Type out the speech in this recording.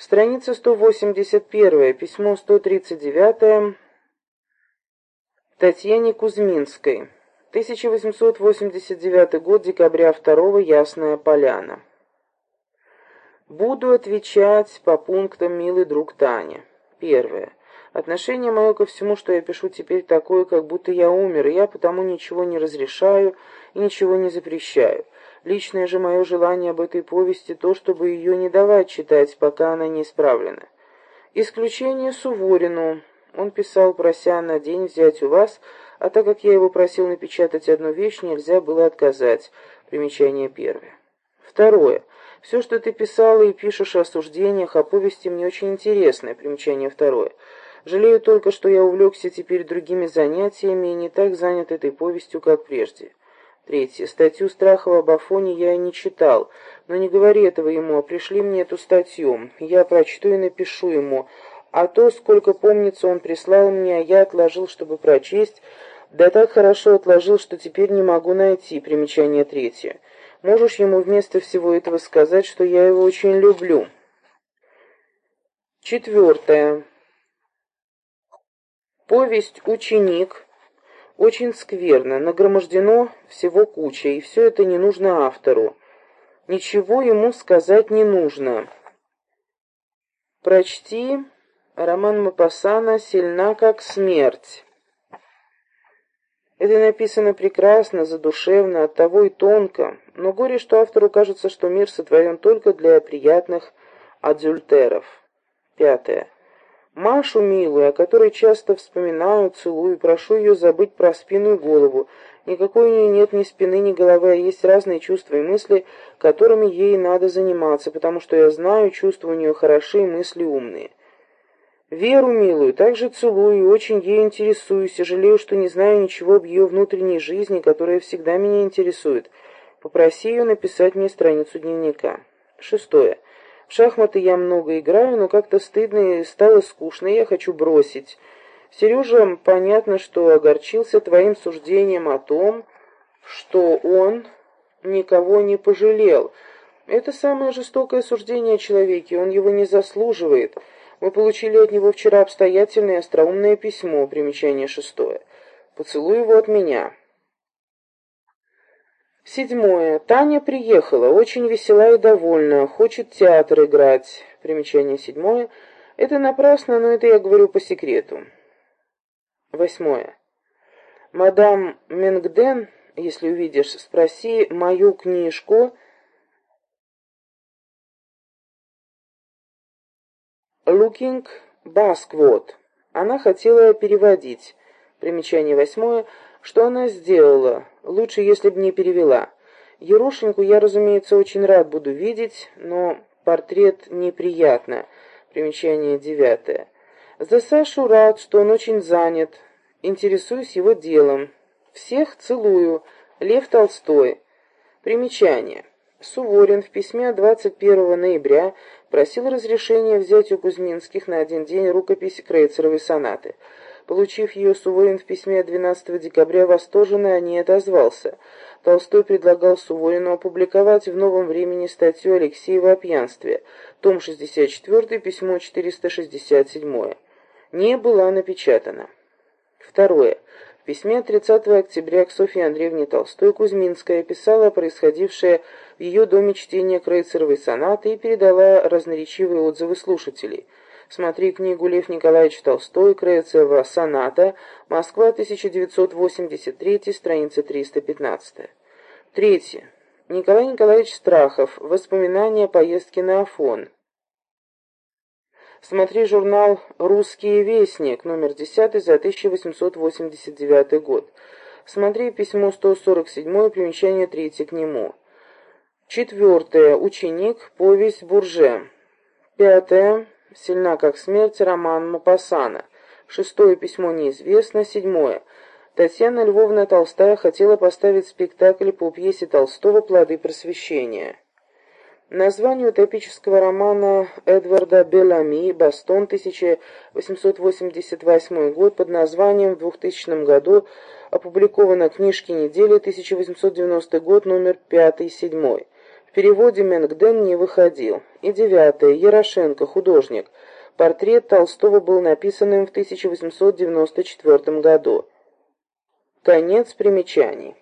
Страница 181, письмо 139 Татьяне Кузьминской. 1889 год, декабря 2 Ясная Поляна. Буду отвечать по пунктам, милый друг Таня. Первое. Отношение мое ко всему, что я пишу теперь, такое, как будто я умер, и я потому ничего не разрешаю и ничего не запрещаю. Личное же мое желание об этой повести то, чтобы ее не давать читать, пока она не исправлена. Исключение Суворину. Он писал, прося на день взять у вас, а так как я его просил напечатать одну вещь, нельзя было отказать. Примечание первое. Второе. Все, что ты писала и пишешь о суждениях, о повести, мне очень интересно. Примечание второе. Жалею только, что я увлекся теперь другими занятиями и не так занят этой повестью, как прежде. Третье. Статью Страхова об Афоне я не читал, но не говори этого ему, а пришли мне эту статью. Я прочту и напишу ему. А то, сколько помнится, он прислал мне, а я отложил, чтобы прочесть, да так хорошо отложил, что теперь не могу найти. Примечание третье. Можешь ему вместо всего этого сказать, что я его очень люблю. Четвертое. Повесть «Ученик» очень скверно, нагромождено всего куча, и все это не нужно автору. Ничего ему сказать не нужно. Прочти роман Мапасана «Сильна как смерть». Это написано прекрасно, задушевно, оттого и тонко, но горе, что автору кажется, что мир сотворен только для приятных адюльтеров. Пятое. Машу милую, о которой часто вспоминаю, целую, прошу ее забыть про спину и голову. Никакой у нее нет ни спины, ни головы, а есть разные чувства и мысли, которыми ей надо заниматься, потому что я знаю, чувства у нее хорошие, мысли умные. Веру милую также целую и очень ей интересуюсь, и жалею, что не знаю ничего об ее внутренней жизни, которая всегда меня интересует. Попроси ее написать мне страницу дневника. Шестое. В шахматы я много играю, но как-то стыдно и стало скучно, и я хочу бросить. Сережа, понятно, что огорчился твоим суждением о том, что он никого не пожалел. Это самое жестокое суждение о человеке, он его не заслуживает. Мы получили от него вчера обстоятельное и остроумное письмо, примечание шестое. Поцелуй его от меня. Седьмое. Таня приехала, очень весела и довольна, хочет театр играть. Примечание седьмое. Это напрасно, но это я говорю по секрету. Восьмое. Мадам Менгден, если увидишь, спроси мою книжку «Looking Basquot». Она хотела переводить. Примечание восьмое. Что она сделала? Лучше, если бы не перевела. Ерошеньку я, разумеется, очень рад буду видеть, но портрет неприятно. Примечание девятое. За Сашу рад, что он очень занят. Интересуюсь его делом. Всех целую. Лев Толстой. Примечание. Суворин в письме 21 ноября просил разрешения взять у Кузьминских на один день рукопись Крейцеровой сонаты. Получив ее, Суворин в письме 12 декабря восторженно о ней отозвался. Толстой предлагал Суворину опубликовать в «Новом времени» статью Алексеева о пьянстве, том 64, письмо 467. Не была напечатана. Второе. В письме 30 октября к Софье Андреевне Толстой Кузьминская писала происходившее в ее доме чтение Крейцеровой сонаты и передала разноречивые отзывы слушателей – Смотри книгу Лев Николаевич Толстой, Крейцева «Соната», Москва, 1983, страница 315. Третье. Николай Николаевич Страхов. Воспоминания о поездке на Афон. Смотри журнал «Русский вестник», номер 10 за 1889 год. Смотри письмо 147, примечание 3 к нему. Четвертое. Ученик. Повесть Бурже. Пятое. Сильна как смерть роман Мапасана. Шестое письмо неизвестно. Седьмое. Татьяна Львовна Толстая хотела поставить спектакль по пьесе Толстого «Плоды просвещения». Название утопического романа Эдварда Белами «Бастон», 1888 год, под названием в 2000 году опубликовано книжки недели, 1890 год, номер 5-7. В переводе Менгден не выходил. И девятое. Ярошенко, художник. Портрет Толстого был написан им в 1894 году. Конец примечаний.